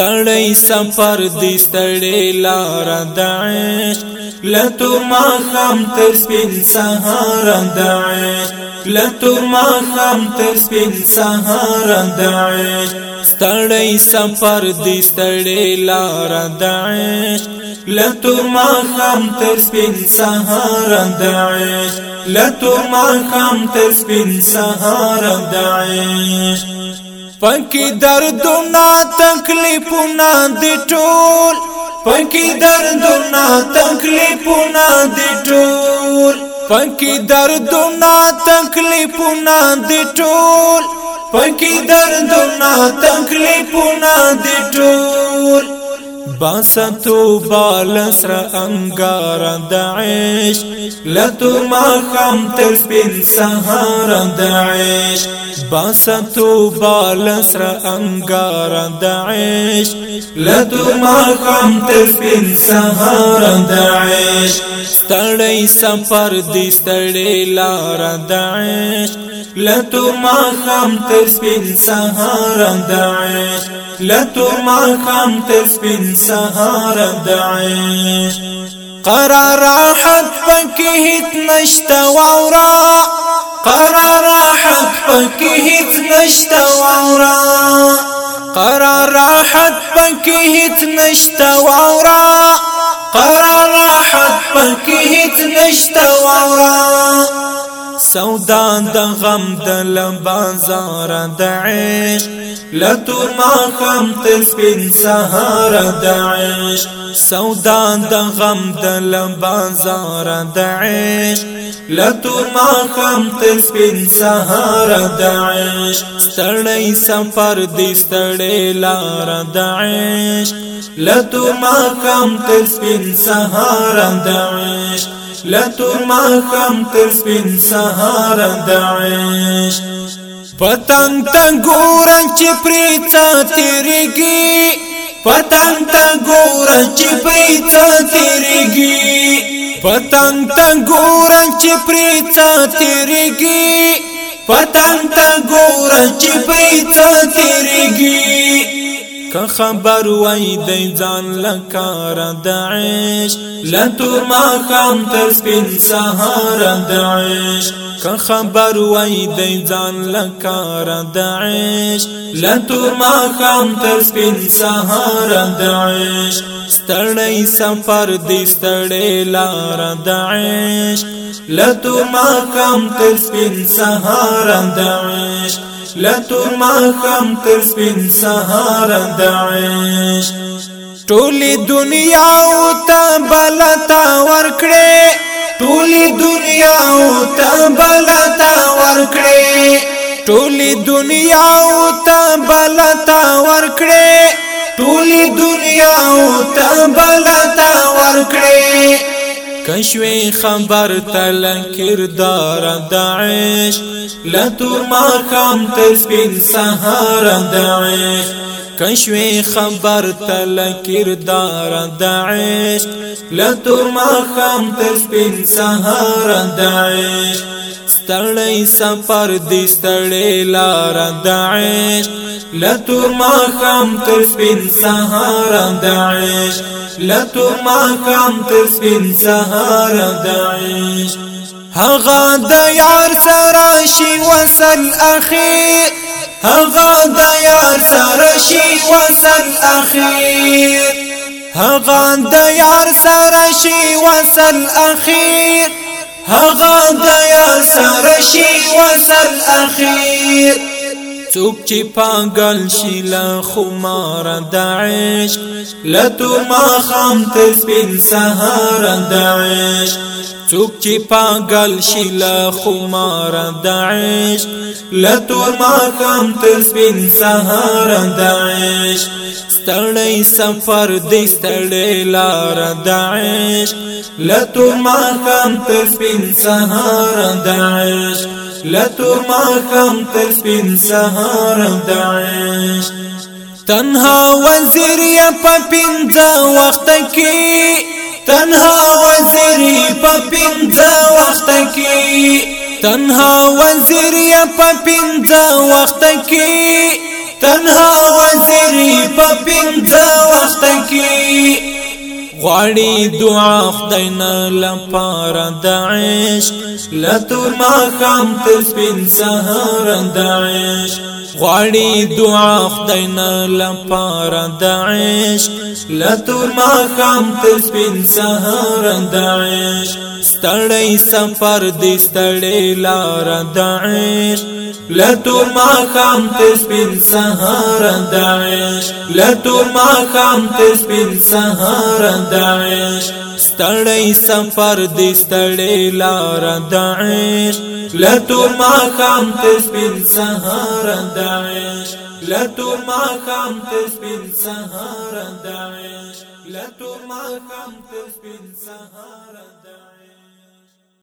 ستړی سفر دی ستړی لار د عشق لته ما خام تر سپین سهار د عشق لته ما خام تر سپین سهار د عشق ستړی سفر دی ستړی لار د عشق لته ما خام تر سپین سهار د عشق لته ما خام تر سپین سهار د عشق پنکی دردونه تکلیفونه دی ټول پنکی دردونه تکلیفونه دی ټول پنکی دردونه تکلیفونه دی ټول پنکی دردونه تکلیفونه دی ټول باسطو بالسر انگار د عیش لتو ما خام تر سپین سهار د عیش باستو بالسر انگار د عیش لدو ما قام تر سهار د عیش ستړی سفر دی ستړی لار د لتو ما خام تس بن سهار د لتو ما خام تس بن سهار د قرار راحت پکې هیڅ نشته وورا قرار راحت پکې هیڅ نشته واورا قرار راحت پکې هیڅ نشته واورا قرار راحت پکې هیڅ نشته واورا سودا د غم د لبازار د عشق لتور ما خم تسبن سهار د عيش سودا د غم د لبازار د عشق لتور ما خم تسبن سهار د عيش ستړی سفر د ستړی لار د عشق لتور ما خم تسبن سهار د عيش لتور ما خام تر سپین سهار د عیش پتنګ تا ګورم چې پریتا تیرګي پتنګ تا ګورم چې پریتا تیرګي پتنګ تا ګورم چې پریتا تیرګي پتنګ تا ګورم چې پریتا تیرګي که خبر وای د ځان لکار د عیش لتور ما خام تر سپین سهار د عیش که خبر وای د ځان لکار د عیش لتور ما خام تر سپین سهار د عیش ستړی سفر دې ستړی لار د عیش لتور ما خام تر سپین سهار د عیش لتور ما خام تر سپین سهار د عیش ټولی دنیا او ته بلتا ورکړې ټولی دنیا او ته بلتا ورکړې ټولی دنیا او ته بلتا ورکړې ټولی دنیا او ته بلتا ورکړې کشوی خبر تل کردار داعش لتور ما خام تسبین سهار داعش کشوی خبر تل کردار داعش لتور ما خام تسبین سهار داعش ستړی سفر دی ستړی لار داعش لتور ما خام تسبین سهار داعش لتو ما كان تر سهارة دعيش دعیش هغه سراشي یار سره شي وصل اخی هغه د یار سره شي وصل اخی هغه د یار سره شي وصل اخی هغه څوک چې پاگل شي لا خمار د عشق لته ما خام تسبین سهار د عشق څوک چې پاگل شي لا خمار د عشق لته ما خام تسبین سهار د عشق ستړی سفر دې ستړی لار د عشق لته ما خام تسبین سهار د عشق لتور ما خام تر سپین سهار دعش تنها وزیر یا پپینځه وخت کې تنها وزیر پپینځه وخت کې تنها وزیر یا پپینځه وخت کې تنها وزیر پپینځه وخت کې غواړي دعا خدای نه لپاره د عشق لتر ما خام تر سپین سهار د عشق غواړي دعا خدای نه لپاره د عشق لتر ما خام تر سپین سهار د عشق ستړی سفر دی ستړی لار د عیش لتور ما خام تس بن سهار د عیش لتور ما خام تس بن سهار د عیش ستړی سفر دی ستړی لار د عیش لتور ما خام تس بن سهار د عیش لتور ما خام تس بن سهار د عیش لتور ما خام تس بن سهار